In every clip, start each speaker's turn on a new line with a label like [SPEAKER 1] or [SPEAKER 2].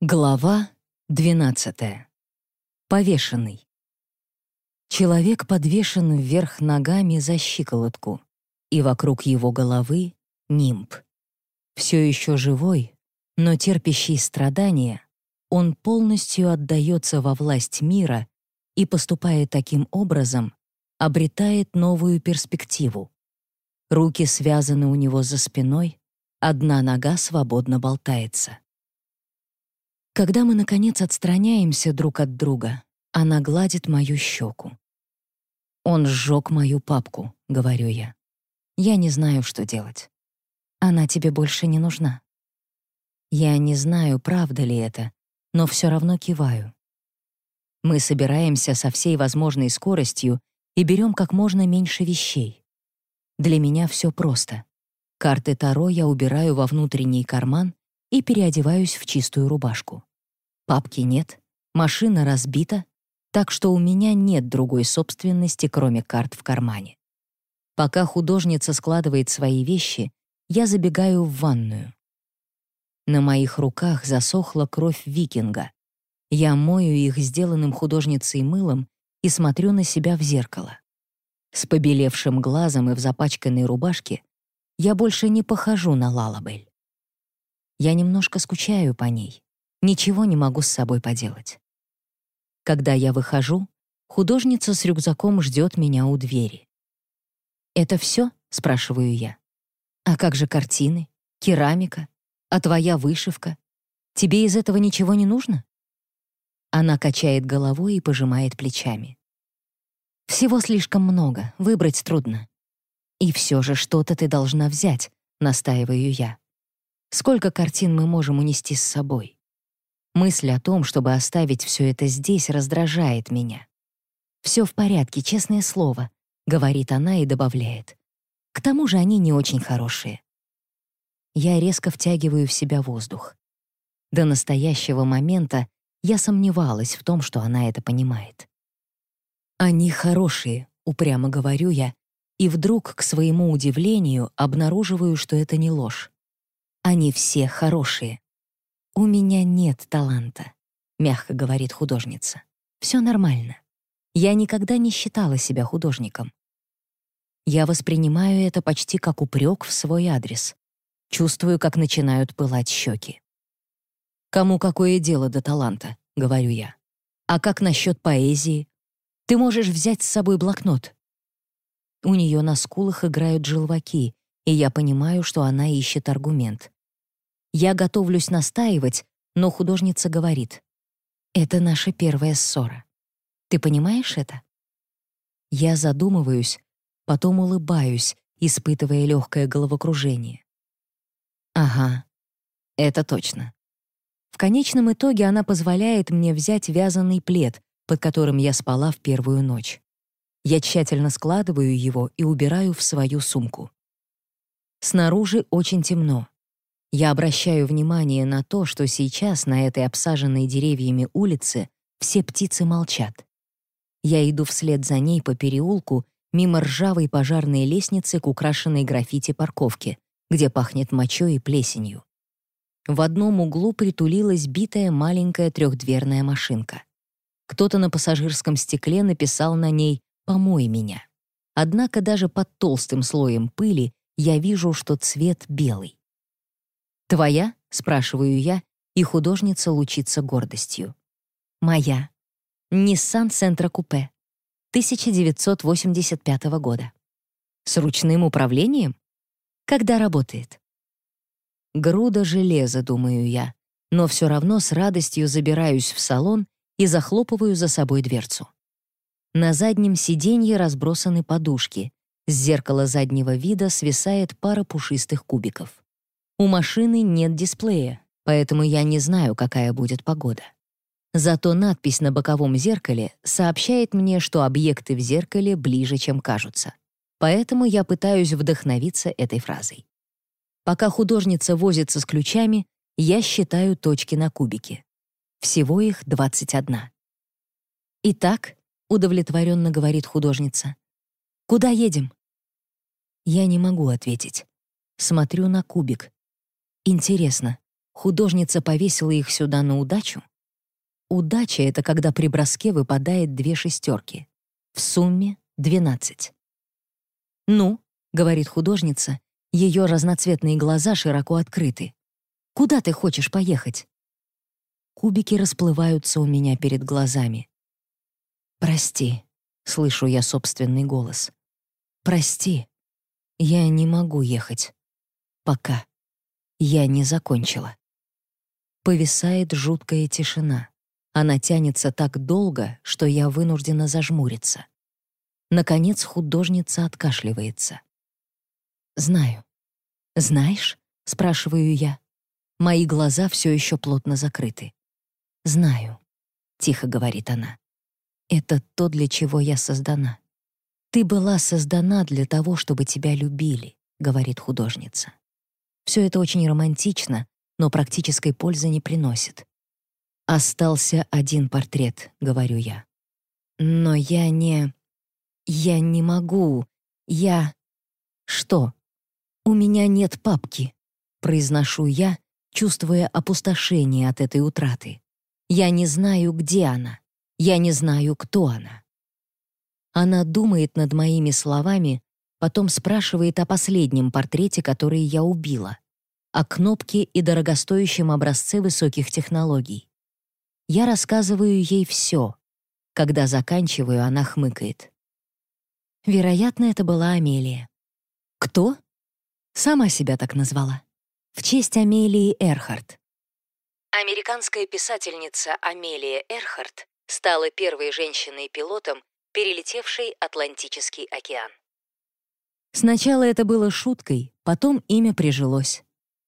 [SPEAKER 1] Глава 12. Повешенный. Человек подвешен вверх ногами за щиколотку, и вокруг его головы — нимб. Все еще живой, но терпящий страдания, он полностью отдается во власть мира и, поступая таким образом, обретает новую перспективу. Руки связаны у него за спиной, одна нога свободно болтается. Когда мы, наконец, отстраняемся друг от друга, она гладит мою щеку. «Он сжег мою папку», — говорю я. «Я не знаю, что делать. Она тебе больше не нужна». Я не знаю, правда ли это, но все равно киваю. Мы собираемся со всей возможной скоростью и берем как можно меньше вещей. Для меня все просто. Карты Таро я убираю во внутренний карман и переодеваюсь в чистую рубашку. Папки нет, машина разбита, так что у меня нет другой собственности, кроме карт в кармане. Пока художница складывает свои вещи, я забегаю в ванную. На моих руках засохла кровь викинга. Я мою их сделанным художницей мылом и смотрю на себя в зеркало. С побелевшим глазом и в запачканной рубашке я больше не похожу на Лалабель. Я немножко скучаю по ней. Ничего не могу с собой поделать. Когда я выхожу, художница с рюкзаком ждет меня у двери. «Это все?» — спрашиваю я. «А как же картины, керамика, а твоя вышивка? Тебе из этого ничего не нужно?» Она качает головой и пожимает плечами. «Всего слишком много, выбрать трудно. И все же что-то ты должна взять», — настаиваю я. «Сколько картин мы можем унести с собой?» Мысль о том, чтобы оставить все это здесь, раздражает меня. «Все в порядке, честное слово», — говорит она и добавляет. «К тому же они не очень хорошие». Я резко втягиваю в себя воздух. До настоящего момента я сомневалась в том, что она это понимает. «Они хорошие», — упрямо говорю я, и вдруг, к своему удивлению, обнаруживаю, что это не ложь. Они все хорошие. «У меня нет таланта», — мягко говорит художница. «Все нормально. Я никогда не считала себя художником. Я воспринимаю это почти как упрек в свой адрес. Чувствую, как начинают пылать щеки. «Кому какое дело до таланта?» — говорю я. «А как насчет поэзии? Ты можешь взять с собой блокнот». У нее на скулах играют желваки, и я понимаю, что она ищет аргумент. Я готовлюсь настаивать, но художница говорит. «Это наша первая ссора. Ты понимаешь это?» Я задумываюсь, потом улыбаюсь, испытывая легкое головокружение. Ага, это точно. В конечном итоге она позволяет мне взять вязаный плед, под которым я спала в первую ночь. Я тщательно складываю его и убираю в свою сумку. Снаружи очень темно. Я обращаю внимание на то, что сейчас на этой обсаженной деревьями улице все птицы молчат. Я иду вслед за ней по переулку мимо ржавой пожарной лестницы к украшенной граффити парковке, где пахнет мочой и плесенью. В одном углу притулилась битая маленькая трехдверная машинка. Кто-то на пассажирском стекле написал на ней «Помой меня». Однако даже под толстым слоем пыли я вижу, что цвет белый. «Твоя?» — спрашиваю я, и художница лучится гордостью. «Моя. Nissan Sentra Купе. 1985 года. С ручным управлением? Когда работает?» Груда железа, думаю я, но все равно с радостью забираюсь в салон и захлопываю за собой дверцу. На заднем сиденье разбросаны подушки. С зеркала заднего вида свисает пара пушистых кубиков. У машины нет дисплея, поэтому я не знаю, какая будет погода. Зато надпись на боковом зеркале сообщает мне, что объекты в зеркале ближе, чем кажутся. Поэтому я пытаюсь вдохновиться этой фразой. Пока художница возится с ключами, я считаю точки на кубике. Всего их 21. «Итак», — удовлетворенно говорит художница, — «куда едем?» Я не могу ответить. Смотрю на кубик, Интересно, Художница повесила их сюда на удачу? Удача — это когда при броске выпадает две шестерки. В сумме — двенадцать. «Ну», — говорит художница, ее разноцветные глаза широко открыты. «Куда ты хочешь поехать?» Кубики расплываются у меня перед глазами. «Прости», — слышу я собственный голос. «Прости, я не могу ехать. Пока. Я не закончила». Повисает жуткая тишина. Она тянется так долго, что я вынуждена зажмуриться. Наконец художница откашливается. «Знаю». «Знаешь?» — спрашиваю я. Мои глаза все еще плотно закрыты. «Знаю», — тихо говорит она. «Это то, для чего я создана. Ты была создана для того, чтобы тебя любили», — говорит художница. Все это очень романтично, но практической пользы не приносит. «Остался один портрет», — говорю я. «Но я не... я не могу... я...» «Что?» «У меня нет папки», — произношу я, чувствуя опустошение от этой утраты. «Я не знаю, где она. Я не знаю, кто она». Она думает над моими словами, потом спрашивает о последнем портрете, который я убила о кнопке и дорогостоящем образце высоких технологий. Я рассказываю ей все. Когда заканчиваю, она хмыкает. Вероятно, это была Амелия. Кто? Сама себя так назвала. В честь Амелии Эрхард. Американская писательница Амелия Эрхард стала первой женщиной-пилотом, перелетевшей Атлантический океан. Сначала это было шуткой, потом имя прижилось.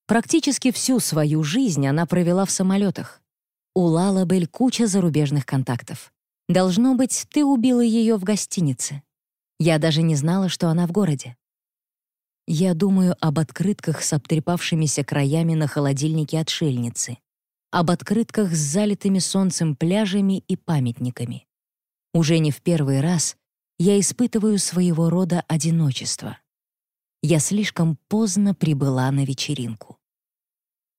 [SPEAKER 1] Практически всю свою жизнь она провела в самолетах. У Лалабель куча зарубежных контактов. Должно быть, ты убила ее в гостинице. Я даже не знала, что она в городе. Я думаю об открытках с обтрепавшимися краями на холодильнике отшельницы, об открытках с залитыми солнцем пляжами и памятниками. Уже не в первый раз я испытываю своего рода одиночество. Я слишком поздно прибыла на вечеринку.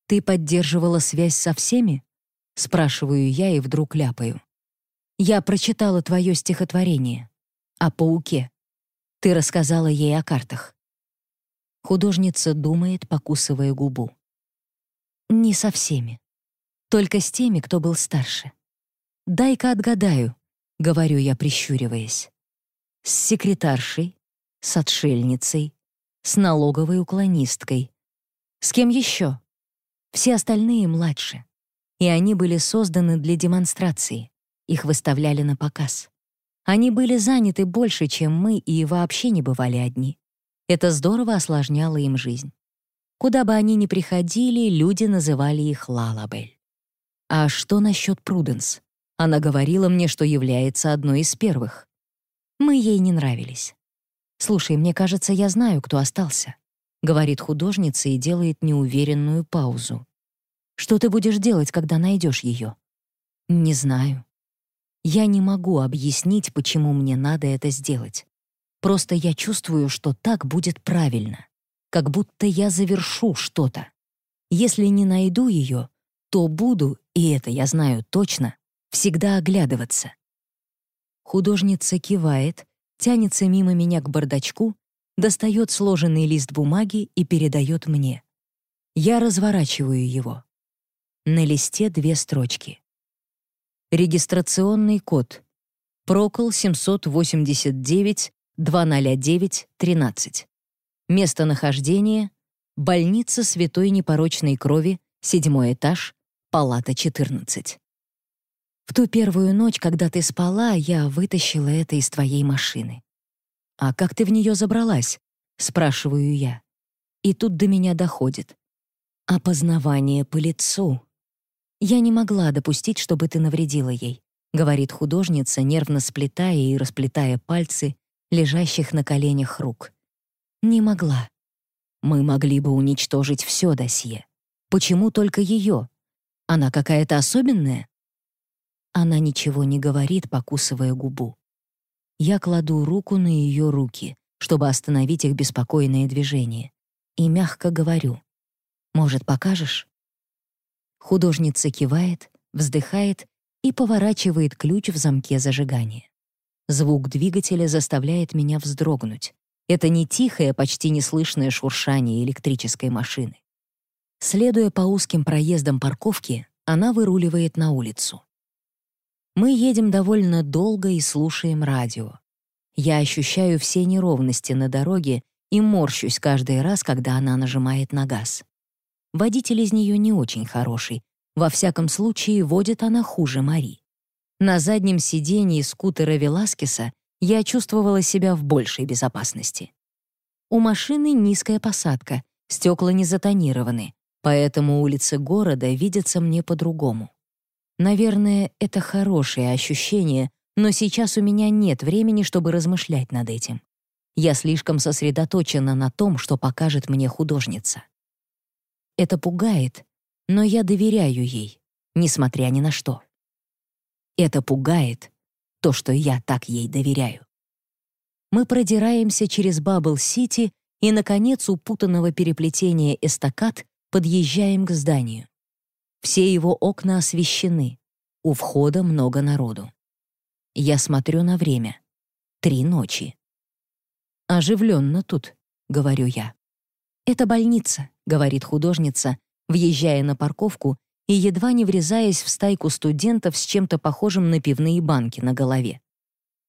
[SPEAKER 1] «Ты поддерживала связь со всеми?» — спрашиваю я и вдруг ляпаю. «Я прочитала твое стихотворение. О пауке. Ты рассказала ей о картах». Художница думает, покусывая губу. «Не со всеми. Только с теми, кто был старше. Дай-ка отгадаю», — говорю я, прищуриваясь. «С секретаршей, с отшельницей, с налоговой уклонисткой. С кем еще?» Все остальные младше. И они были созданы для демонстрации. Их выставляли на показ. Они были заняты больше, чем мы, и вообще не бывали одни. Это здорово осложняло им жизнь. Куда бы они ни приходили, люди называли их Лалабель. А что насчет Пруденс? Она говорила мне, что является одной из первых. Мы ей не нравились. «Слушай, мне кажется, я знаю, кто остался. — говорит художница и делает неуверенную паузу. «Что ты будешь делать, когда найдешь ее?» «Не знаю. Я не могу объяснить, почему мне надо это сделать. Просто я чувствую, что так будет правильно. Как будто я завершу что-то. Если не найду ее, то буду, и это я знаю точно, всегда оглядываться». Художница кивает, тянется мимо меня к бардачку достает сложенный лист бумаги и передает мне. Я разворачиваю его. На листе две строчки. Регистрационный код. Прокол 789 209 13. Местонахождение — больница Святой Непорочной Крови, седьмой этаж, палата 14. В ту первую ночь, когда ты спала, я вытащила это из твоей машины. «А как ты в нее забралась?» — спрашиваю я. И тут до меня доходит. «Опознавание по лицу». «Я не могла допустить, чтобы ты навредила ей», — говорит художница, нервно сплетая и расплетая пальцы, лежащих на коленях рук. «Не могла. Мы могли бы уничтожить все досье. Почему только ее? Она какая-то особенная?» Она ничего не говорит, покусывая губу. Я кладу руку на ее руки, чтобы остановить их беспокойное движение, и мягко говорю. «Может, покажешь?» Художница кивает, вздыхает и поворачивает ключ в замке зажигания. Звук двигателя заставляет меня вздрогнуть. Это не тихое, почти неслышное шуршание электрической машины. Следуя по узким проездам парковки, она выруливает на улицу. Мы едем довольно долго и слушаем радио. Я ощущаю все неровности на дороге и морщусь каждый раз, когда она нажимает на газ. Водитель из нее не очень хороший. Во всяком случае, водит она хуже Мари. На заднем сидении скутера Веласкеса я чувствовала себя в большей безопасности. У машины низкая посадка, стекла не затонированы, поэтому улицы города видятся мне по-другому. Наверное, это хорошее ощущение, но сейчас у меня нет времени, чтобы размышлять над этим. Я слишком сосредоточена на том, что покажет мне художница. Это пугает, но я доверяю ей, несмотря ни на что. Это пугает, то, что я так ей доверяю. Мы продираемся через Бабл-Сити и, наконец, у путанного переплетения эстакад подъезжаем к зданию. Все его окна освещены. У входа много народу. Я смотрю на время. Три ночи. «Оживленно тут», — говорю я. «Это больница», — говорит художница, въезжая на парковку и едва не врезаясь в стайку студентов с чем-то похожим на пивные банки на голове.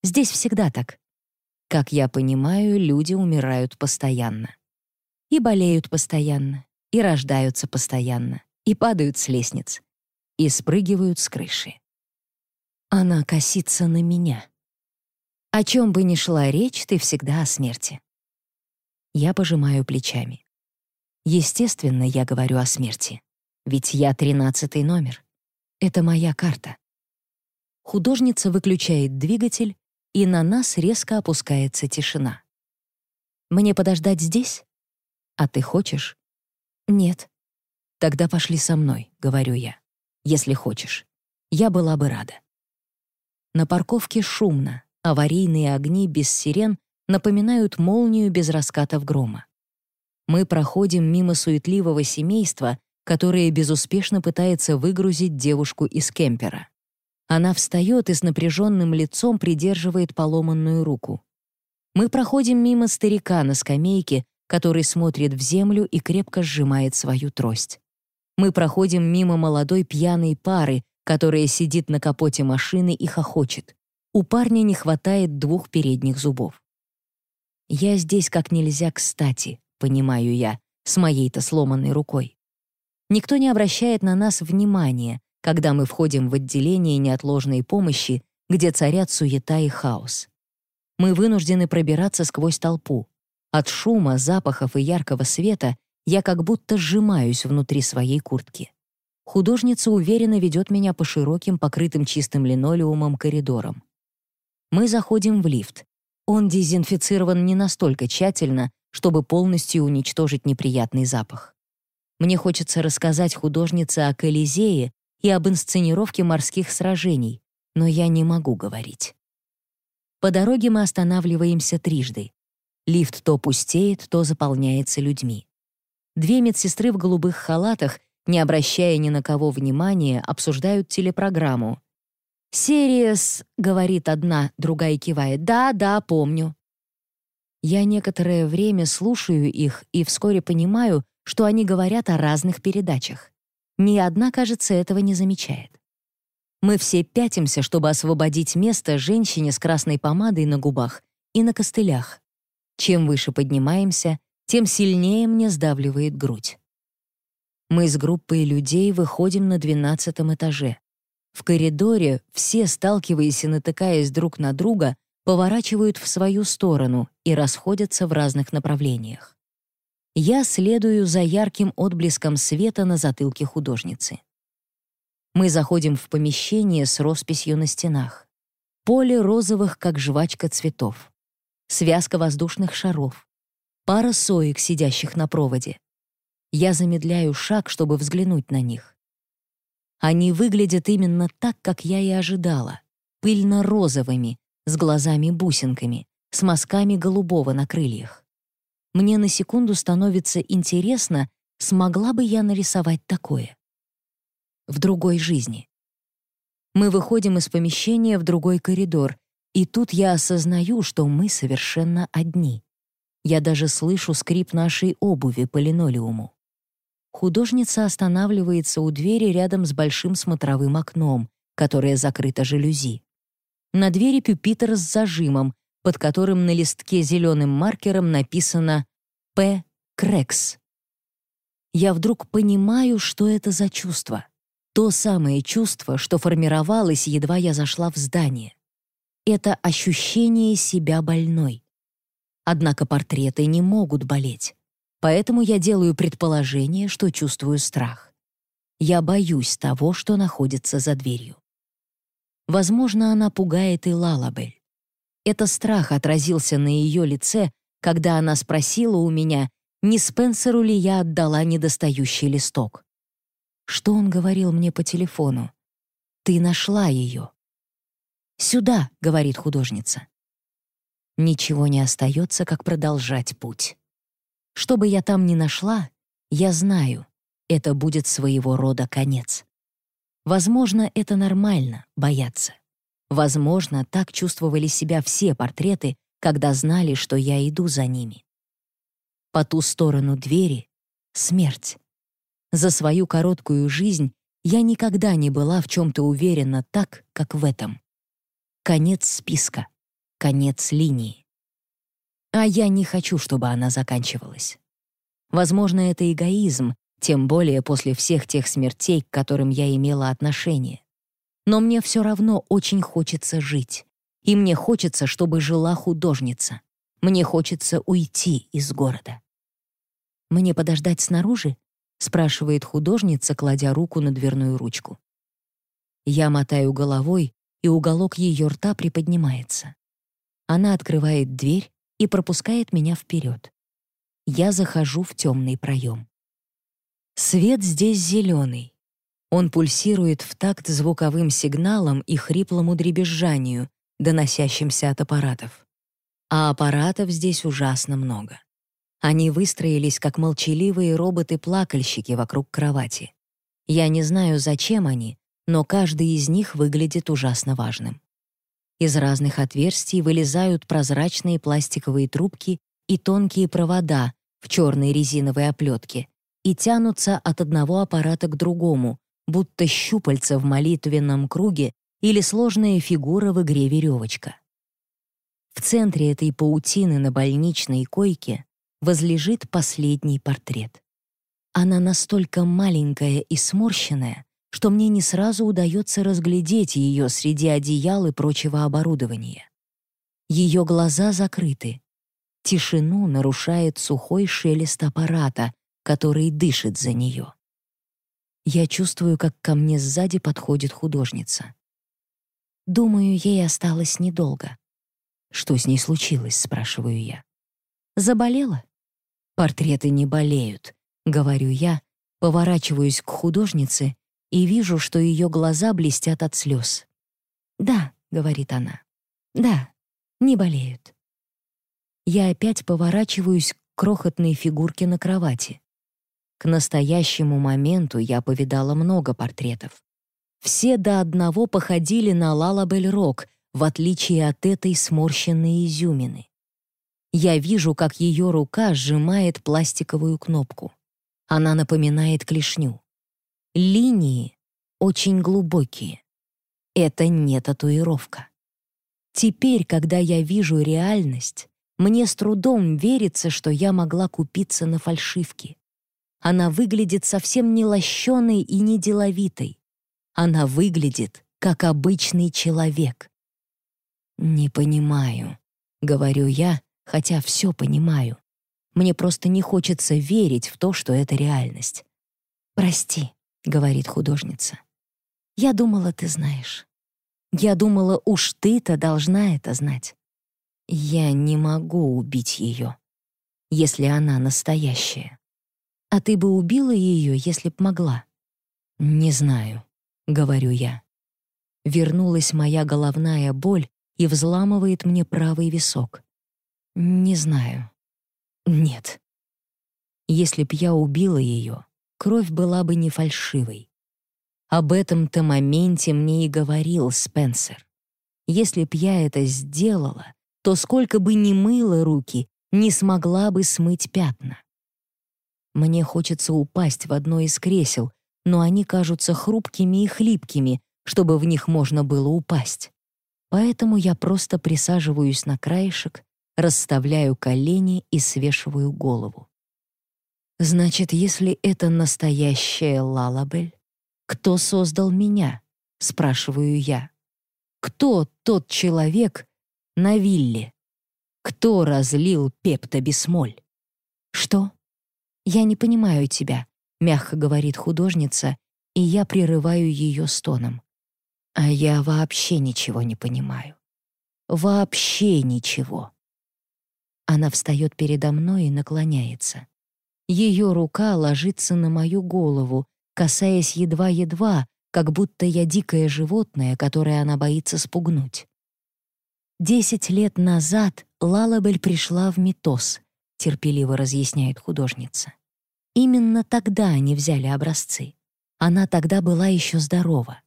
[SPEAKER 1] Здесь всегда так. Как я понимаю, люди умирают постоянно. И болеют постоянно, и рождаются постоянно, и падают с лестниц, и спрыгивают с крыши. Она косится на меня. О чем бы ни шла речь, ты всегда о смерти. Я пожимаю плечами. Естественно, я говорю о смерти. Ведь я тринадцатый номер. Это моя карта. Художница выключает двигатель, и на нас резко опускается тишина. «Мне подождать здесь? А ты хочешь?» «Нет». «Тогда пошли со мной», — говорю я. «Если хочешь. Я была бы рада». На парковке шумно, аварийные огни без сирен напоминают молнию без раскатов грома. Мы проходим мимо суетливого семейства, которое безуспешно пытается выгрузить девушку из кемпера. Она встает и с напряженным лицом придерживает поломанную руку. Мы проходим мимо старика на скамейке, который смотрит в землю и крепко сжимает свою трость. Мы проходим мимо молодой пьяной пары, которая сидит на капоте машины и хохочет. У парня не хватает двух передних зубов. Я здесь как нельзя кстати, понимаю я, с моей-то сломанной рукой. Никто не обращает на нас внимания, когда мы входим в отделение неотложной помощи, где царят суета и хаос. Мы вынуждены пробираться сквозь толпу. От шума, запахов и яркого света я как будто сжимаюсь внутри своей куртки. Художница уверенно ведет меня по широким, покрытым чистым линолеумом коридорам. Мы заходим в лифт. Он дезинфицирован не настолько тщательно, чтобы полностью уничтожить неприятный запах. Мне хочется рассказать художнице о Колизее и об инсценировке морских сражений, но я не могу говорить. По дороге мы останавливаемся трижды. Лифт то пустеет, то заполняется людьми. Две медсестры в голубых халатах, не обращая ни на кого внимания, обсуждают телепрограмму. «Сириес», — говорит одна, другая кивает. «Да, да, помню». Я некоторое время слушаю их и вскоре понимаю, что они говорят о разных передачах. Ни одна, кажется, этого не замечает. Мы все пятимся, чтобы освободить место женщине с красной помадой на губах и на костылях. Чем выше поднимаемся, тем сильнее мне сдавливает грудь. Мы с группой людей выходим на двенадцатом этаже. В коридоре все, сталкиваясь и натыкаясь друг на друга, поворачивают в свою сторону и расходятся в разных направлениях. Я следую за ярким отблеском света на затылке художницы. Мы заходим в помещение с росписью на стенах. Поле розовых, как жвачка цветов. Связка воздушных шаров. Пара соек, сидящих на проводе. Я замедляю шаг, чтобы взглянуть на них. Они выглядят именно так, как я и ожидала. Пыльно-розовыми, с глазами-бусинками, с мазками голубого на крыльях мне на секунду становится интересно, смогла бы я нарисовать такое. в другой жизни. Мы выходим из помещения в другой коридор, и тут я осознаю, что мы совершенно одни. Я даже слышу скрип нашей обуви по линолеуму. Художница останавливается у двери рядом с большим смотровым окном, которое закрыто жалюзи. На двери пюпитр с зажимом, под которым на листке зеленым маркером написано «П. Крекс». Я вдруг понимаю, что это за чувство. То самое чувство, что формировалось, едва я зашла в здание. Это ощущение себя больной. Однако портреты не могут болеть. Поэтому я делаю предположение, что чувствую страх. Я боюсь того, что находится за дверью. Возможно, она пугает и Лалабель. Это страх отразился на ее лице, когда она спросила у меня, не Спенсеру ли я отдала недостающий листок. Что он говорил мне по телефону? «Ты нашла ее». «Сюда», — говорит художница. Ничего не остается, как продолжать путь. Что бы я там ни нашла, я знаю, это будет своего рода конец. Возможно, это нормально — бояться. Возможно, так чувствовали себя все портреты, когда знали, что я иду за ними. По ту сторону двери — смерть. За свою короткую жизнь я никогда не была в чем-то уверена так, как в этом. Конец списка, конец линии. А я не хочу, чтобы она заканчивалась. Возможно, это эгоизм, тем более после всех тех смертей, к которым я имела отношение. Но мне все равно очень хочется жить. И мне хочется, чтобы жила художница. Мне хочется уйти из города. «Мне подождать снаружи?» — спрашивает художница, кладя руку на дверную ручку. Я мотаю головой, и уголок ее рта приподнимается. Она открывает дверь и пропускает меня вперед. Я захожу в темный проем. Свет здесь зеленый. Он пульсирует в такт звуковым сигналам и хриплому дребезжанию, доносящимся от аппаратов. А аппаратов здесь ужасно много. Они выстроились, как молчаливые роботы-плакальщики вокруг кровати. Я не знаю, зачем они, но каждый из них выглядит ужасно важным. Из разных отверстий вылезают прозрачные пластиковые трубки и тонкие провода в черной резиновой оплетке и тянутся от одного аппарата к другому, будто щупальца в молитвенном круге или сложная фигура в игре веревочка. В центре этой паутины на больничной койке возлежит последний портрет. Она настолько маленькая и сморщенная, что мне не сразу удается разглядеть ее среди одеял и прочего оборудования. Ее глаза закрыты. Тишину нарушает сухой шелест аппарата, который дышит за нее. Я чувствую, как ко мне сзади подходит художница. Думаю, ей осталось недолго. «Что с ней случилось?» — спрашиваю я. «Заболела?» Портреты не болеют, говорю я, поворачиваюсь к художнице и вижу, что ее глаза блестят от слез. «Да», — говорит она, — «да, не болеют». Я опять поворачиваюсь к крохотной фигурке на кровати. К настоящему моменту я повидала много портретов. Все до одного походили на Лалабель Рок, в отличие от этой сморщенной изюмины. Я вижу, как ее рука сжимает пластиковую кнопку. Она напоминает клешню. Линии очень глубокие. Это не татуировка. Теперь, когда я вижу реальность, мне с трудом верится, что я могла купиться на фальшивке. Она выглядит совсем не лощеной и не деловитой. Она выглядит как обычный человек. «Не понимаю», — говорю я, хотя все понимаю. Мне просто не хочется верить в то, что это реальность. «Прости», — говорит художница. «Я думала, ты знаешь. Я думала, уж ты-то должна это знать. Я не могу убить ее, если она настоящая. А ты бы убила ее, если б могла?» «Не знаю», — говорю я. Вернулась моя головная боль и взламывает мне правый висок. Не знаю. Нет. Если б я убила ее, кровь была бы не фальшивой. Об этом-то моменте мне и говорил Спенсер. Если б я это сделала, то сколько бы ни мыла руки, не смогла бы смыть пятна. Мне хочется упасть в одно из кресел, но они кажутся хрупкими и хлипкими, чтобы в них можно было упасть. Поэтому я просто присаживаюсь на краешек, расставляю колени и свешиваю голову. Значит, если это настоящая Лалабель, кто создал меня? Спрашиваю я. Кто тот человек на вилле? Кто разлил пептобисмоль? Что? Я не понимаю тебя, мягко говорит художница, и я прерываю ее стоном. А я вообще ничего не понимаю. Вообще ничего. Она встает передо мной и наклоняется. Ее рука ложится на мою голову, касаясь едва-едва, как будто я дикое животное, которое она боится спугнуть. «Десять лет назад Лалабель пришла в Митос», — терпеливо разъясняет художница. «Именно тогда они взяли образцы. Она тогда была еще здорова.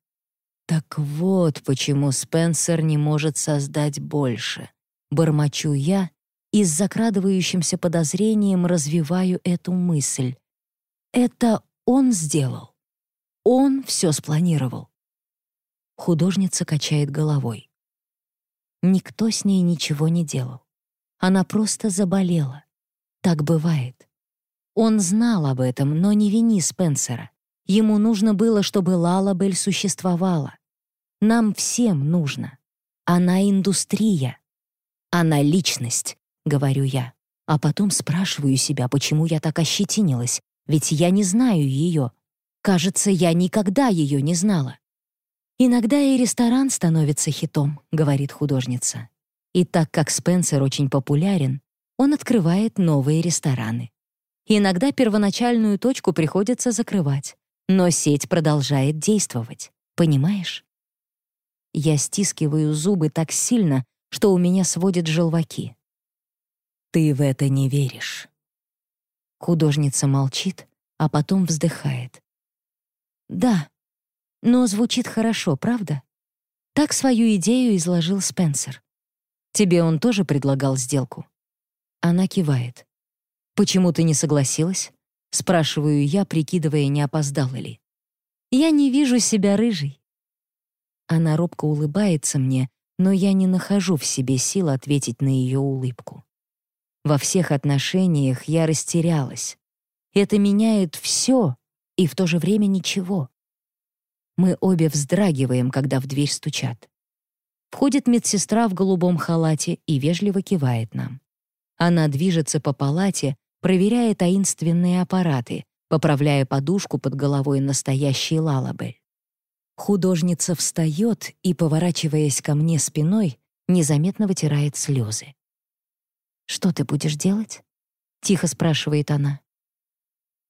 [SPEAKER 1] Так вот почему Спенсер не может создать больше. Бормочу я, и с закрадывающимся подозрением развиваю эту мысль. Это он сделал. Он все спланировал. Художница качает головой. Никто с ней ничего не делал. Она просто заболела. Так бывает. Он знал об этом, но не вини Спенсера. Ему нужно было, чтобы Лалабель существовала. Нам всем нужно. Она индустрия. Она личность. — говорю я. А потом спрашиваю себя, почему я так ощетинилась, ведь я не знаю ее. Кажется, я никогда ее не знала. «Иногда и ресторан становится хитом», — говорит художница. И так как Спенсер очень популярен, он открывает новые рестораны. Иногда первоначальную точку приходится закрывать, но сеть продолжает действовать. Понимаешь? Я стискиваю зубы так сильно, что у меня сводят желваки. Ты в это не веришь. Художница молчит, а потом вздыхает. Да, но звучит хорошо, правда? Так свою идею изложил Спенсер. Тебе он тоже предлагал сделку? Она кивает. Почему ты не согласилась? Спрашиваю я, прикидывая, не опоздала ли. Я не вижу себя рыжей. Она робко улыбается мне, но я не нахожу в себе сил ответить на ее улыбку. Во всех отношениях я растерялась. Это меняет все и в то же время ничего. Мы обе вздрагиваем, когда в дверь стучат. Входит медсестра в голубом халате и вежливо кивает нам. Она движется по палате, проверяя таинственные аппараты, поправляя подушку под головой настоящей Лалабель. Художница встает и, поворачиваясь ко мне спиной, незаметно вытирает слезы. «Что ты будешь делать?» — тихо спрашивает она.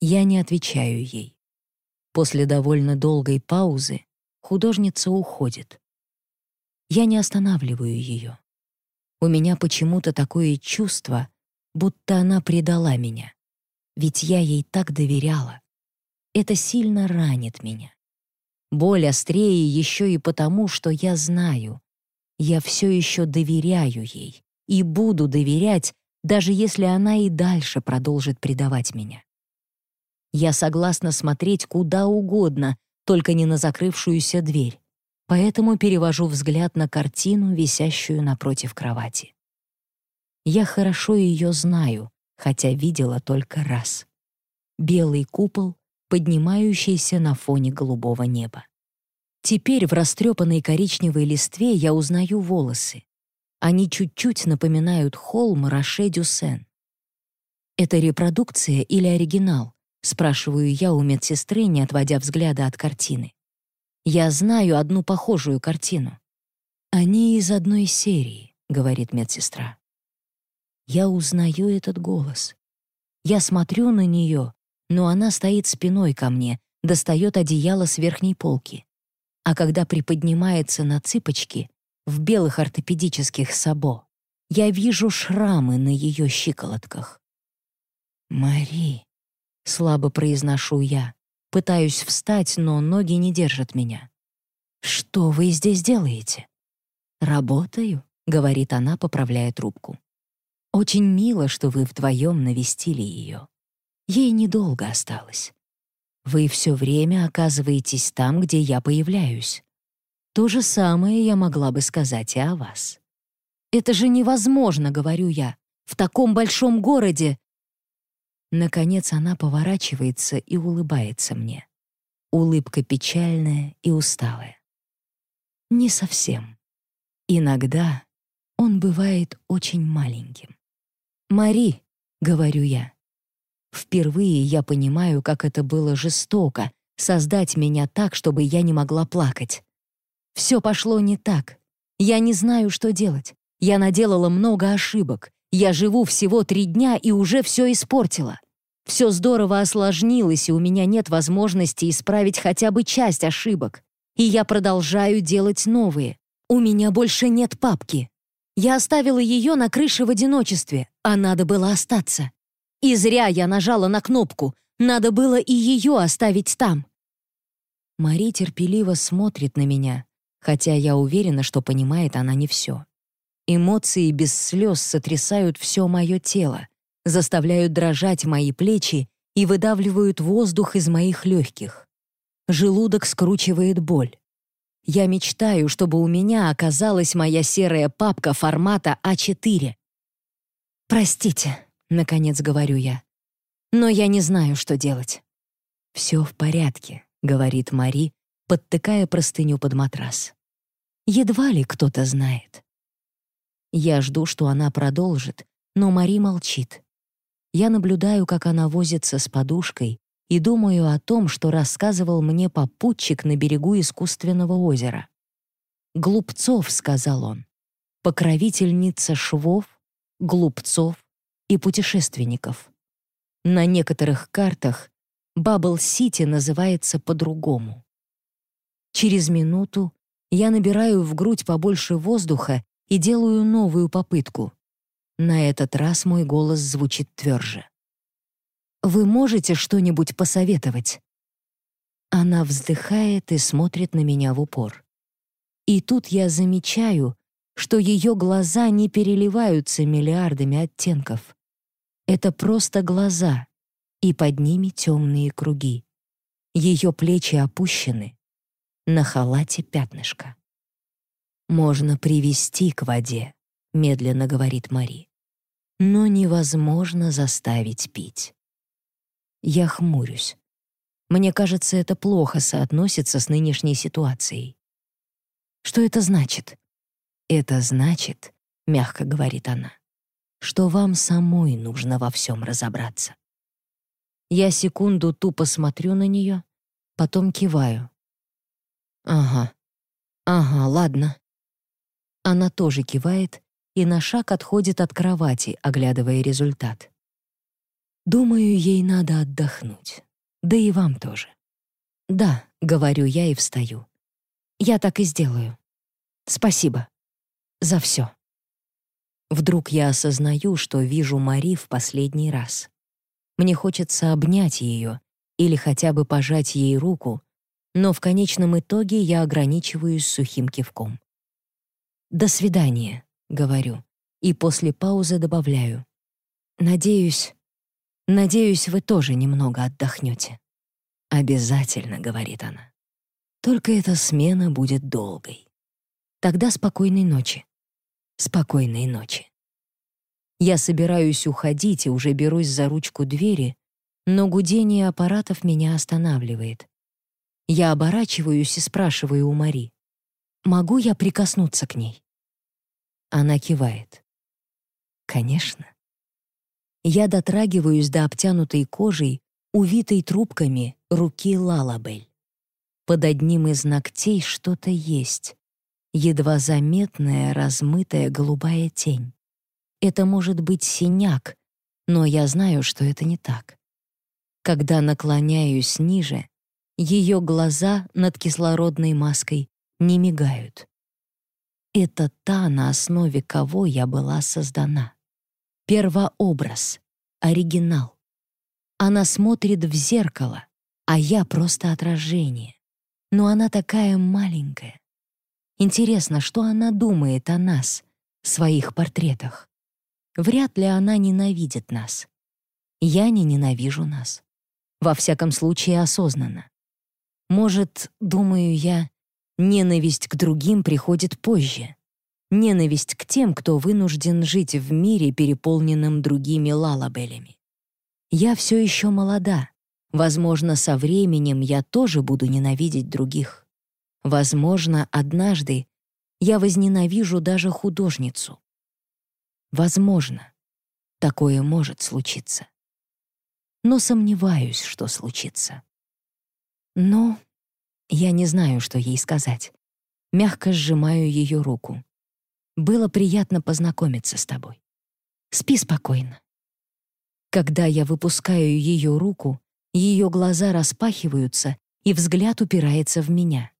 [SPEAKER 1] Я не отвечаю ей. После довольно долгой паузы художница уходит. Я не останавливаю ее. У меня почему-то такое чувство, будто она предала меня. Ведь я ей так доверяла. Это сильно ранит меня. Боль острее еще и потому, что я знаю. Я все еще доверяю ей и буду доверять, даже если она и дальше продолжит предавать меня. Я согласна смотреть куда угодно, только не на закрывшуюся дверь, поэтому перевожу взгляд на картину, висящую напротив кровати. Я хорошо ее знаю, хотя видела только раз. Белый купол, поднимающийся на фоне голубого неба. Теперь в растрепанной коричневой листве я узнаю волосы. Они чуть-чуть напоминают холм Роше-Дюсен. «Это репродукция или оригинал?» — спрашиваю я у медсестры, не отводя взгляда от картины. «Я знаю одну похожую картину». «Они из одной серии», — говорит медсестра. Я узнаю этот голос. Я смотрю на нее, но она стоит спиной ко мне, достает одеяло с верхней полки. А когда приподнимается на цыпочки, в белых ортопедических сабо. Я вижу шрамы на ее щиколотках. «Мари», — слабо произношу я, Пытаюсь встать, но ноги не держат меня. «Что вы здесь делаете?» «Работаю», — говорит она, поправляя трубку. «Очень мило, что вы вдвоем навестили ее. Ей недолго осталось. Вы все время оказываетесь там, где я появляюсь. То же самое я могла бы сказать и о вас. Это же невозможно, говорю я, в таком большом городе. Наконец она поворачивается и улыбается мне. Улыбка печальная и усталая. Не совсем. Иногда он бывает очень маленьким. «Мари», — говорю я, — впервые я понимаю, как это было жестоко — создать меня так, чтобы я не могла плакать. Все пошло не так. Я не знаю, что делать. Я наделала много ошибок. Я живу всего три дня и уже все испортила. Все здорово осложнилось, и у меня нет возможности исправить хотя бы часть ошибок. И я продолжаю делать новые. У меня больше нет папки. Я оставила ее на крыше в одиночестве, а надо было остаться. И зря я нажала на кнопку. Надо было и ее оставить там. Мари терпеливо смотрит на меня, хотя я уверена, что понимает она не все. Эмоции без слез сотрясают все мое тело, заставляют дрожать мои плечи и выдавливают воздух из моих легких. Желудок скручивает боль. Я мечтаю, чтобы у меня оказалась моя серая папка формата А4. «Простите», — наконец говорю я, — «но я не знаю, что делать». «Все в порядке», — говорит Мари, подтыкая простыню под матрас. Едва ли кто-то знает. Я жду, что она продолжит, но Мари молчит. Я наблюдаю, как она возится с подушкой, и думаю о том, что рассказывал мне попутчик на берегу искусственного озера. «Глупцов», — сказал он, — «покровительница швов, глупцов и путешественников». На некоторых картах Бабл-Сити называется по-другому. Через минуту я набираю в грудь побольше воздуха и делаю новую попытку. На этот раз мой голос звучит тверже. «Вы можете что-нибудь посоветовать?» Она вздыхает и смотрит на меня в упор. И тут я замечаю, что ее глаза не переливаются миллиардами оттенков. Это просто глаза, и под ними темные круги. Ее плечи опущены, на халате пятнышко. «Можно привести к воде», — медленно говорит Мари. «Но невозможно заставить пить». Я хмурюсь. Мне кажется, это плохо соотносится с нынешней ситуацией. Что это значит? Это значит, мягко говорит она, что вам самой нужно во всем разобраться. Я секунду тупо смотрю на нее, потом киваю. «Ага. Ага, ладно». Она тоже кивает и на шаг отходит от кровати, оглядывая результат. «Думаю, ей надо отдохнуть. Да и вам тоже». «Да», — говорю я и встаю. «Я так и сделаю. Спасибо. За все». Вдруг я осознаю, что вижу Мари в последний раз. Мне хочется обнять ее или хотя бы пожать ей руку, но в конечном итоге я ограничиваюсь сухим кивком. «До свидания», — говорю, и после паузы добавляю. «Надеюсь, надеюсь, вы тоже немного отдохнете». «Обязательно», — говорит она. «Только эта смена будет долгой. Тогда спокойной ночи. Спокойной ночи». Я собираюсь уходить и уже берусь за ручку двери, но гудение аппаратов меня останавливает. Я оборачиваюсь и спрашиваю у Мари. «Могу я прикоснуться к ней?» Она кивает. «Конечно». Я дотрагиваюсь до обтянутой кожей, увитой трубками руки Лалабель. Под одним из ногтей что-то есть. Едва заметная, размытая голубая тень. Это может быть синяк, но я знаю, что это не так. Когда наклоняюсь ниже, ее глаза над кислородной маской не мигают. Это та, на основе кого я была создана. Первообраз, оригинал. Она смотрит в зеркало, а я просто отражение. Но она такая маленькая. Интересно, что она думает о нас, своих портретах. Вряд ли она ненавидит нас. Я не ненавижу нас. Во всяком случае, осознанно. Может, думаю я, ненависть к другим приходит позже. Ненависть к тем, кто вынужден жить в мире, переполненном другими лалабелями. Я все еще молода. Возможно, со временем я тоже буду ненавидеть других. Возможно, однажды я возненавижу даже художницу. Возможно, такое может случиться. Но сомневаюсь, что случится. Но я не знаю, что ей сказать. Мягко сжимаю ее руку. Было приятно познакомиться с тобой. Спи спокойно. Когда я выпускаю ее руку, ее глаза распахиваются, и взгляд упирается в меня.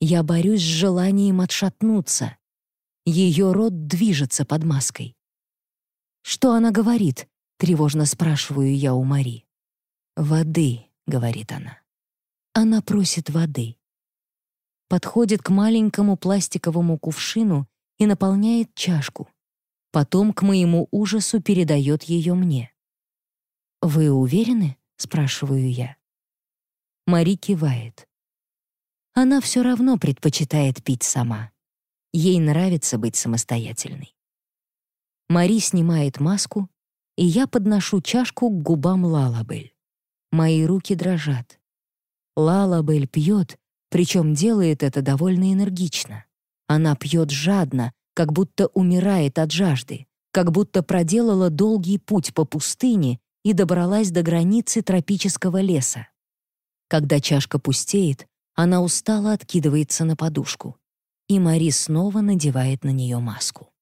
[SPEAKER 1] Я борюсь с желанием отшатнуться. Ее рот движется под маской. «Что она говорит?» — тревожно спрашиваю я у Мари. «Воды», — говорит она. Она просит воды. Подходит к маленькому пластиковому кувшину и наполняет чашку. Потом, к моему ужасу, передает ее мне. «Вы уверены?» — спрашиваю я. Мари кивает. Она все равно предпочитает пить сама. Ей нравится быть самостоятельной. Мари снимает маску, и я подношу чашку к губам Лалабель. Мои руки дрожат. Лалабель пьет, причем делает это довольно энергично. Она пьет жадно, как будто умирает от жажды, как будто проделала долгий путь по пустыне и добралась до границы тропического леса. Когда чашка пустеет, она устало откидывается на подушку, и Мари снова надевает на нее маску.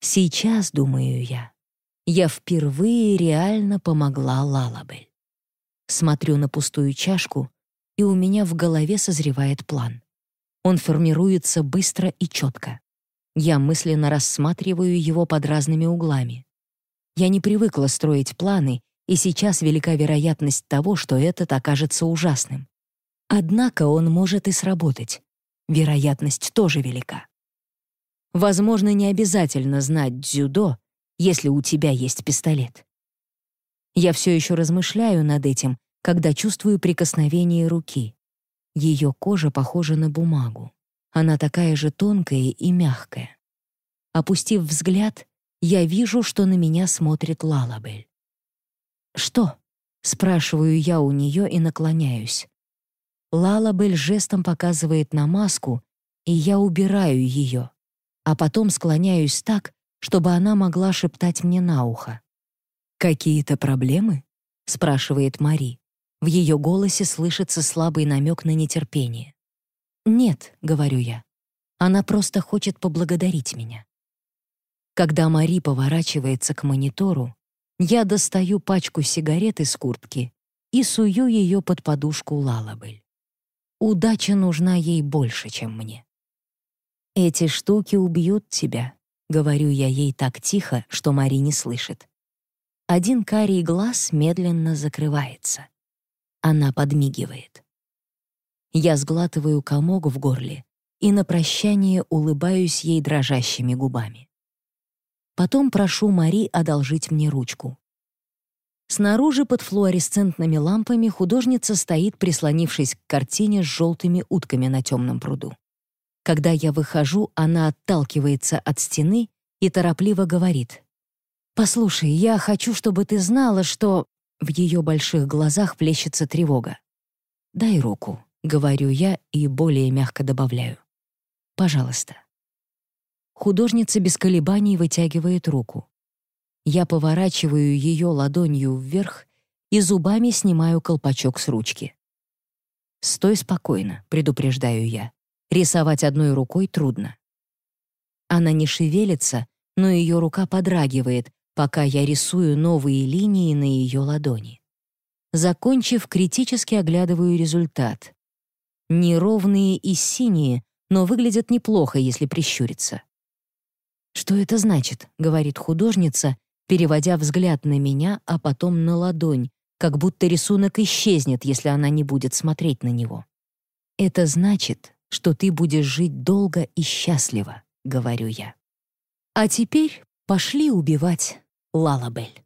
[SPEAKER 1] Сейчас, думаю я, я впервые реально помогла Лалабель. Смотрю на пустую чашку, и у меня в голове созревает план. Он формируется быстро и четко. Я мысленно рассматриваю его под разными углами. Я не привыкла строить планы, и сейчас велика вероятность того, что этот окажется ужасным. Однако он может и сработать. Вероятность тоже велика. Возможно, не обязательно знать дзюдо, если у тебя есть пистолет. Я все еще размышляю над этим, когда чувствую прикосновение руки. Ее кожа похожа на бумагу. Она такая же тонкая и мягкая. Опустив взгляд, я вижу, что на меня смотрит Лалабель. «Что?» — спрашиваю я у нее и наклоняюсь. Лалабель жестом показывает на маску, и я убираю ее, а потом склоняюсь так, чтобы она могла шептать мне на ухо. «Какие-то проблемы?» — спрашивает Мари. В ее голосе слышится слабый намек на нетерпение. «Нет», — говорю я, — «она просто хочет поблагодарить меня». Когда Мари поворачивается к монитору, я достаю пачку сигарет из куртки и сую ее под подушку Лалабель. Удача нужна ей больше, чем мне. «Эти штуки убьют тебя», — говорю я ей так тихо, что Мари не слышит. Один карий глаз медленно закрывается. Она подмигивает. Я сглатываю комок в горле и на прощание улыбаюсь ей дрожащими губами. Потом прошу Мари одолжить мне ручку. Снаружи под флуоресцентными лампами художница стоит, прислонившись к картине с желтыми утками на темном пруду. Когда я выхожу, она отталкивается от стены и торопливо говорит. «Послушай, я хочу, чтобы ты знала, что...» В ее больших глазах плещется тревога. «Дай руку», — говорю я и более мягко добавляю. «Пожалуйста». Художница без колебаний вытягивает руку. Я поворачиваю ее ладонью вверх и зубами снимаю колпачок с ручки. «Стой спокойно», — предупреждаю я. Рисовать одной рукой трудно. Она не шевелится, но ее рука подрагивает, пока я рисую новые линии на ее ладони. Закончив, критически оглядываю результат. Неровные и синие, но выглядят неплохо, если прищуриться. «Что это значит?» — говорит художница, переводя взгляд на меня, а потом на ладонь, как будто рисунок исчезнет, если она не будет смотреть на него. Это значит, что ты будешь жить долго и счастливо, говорю я. А теперь пошли убивать Лалабель.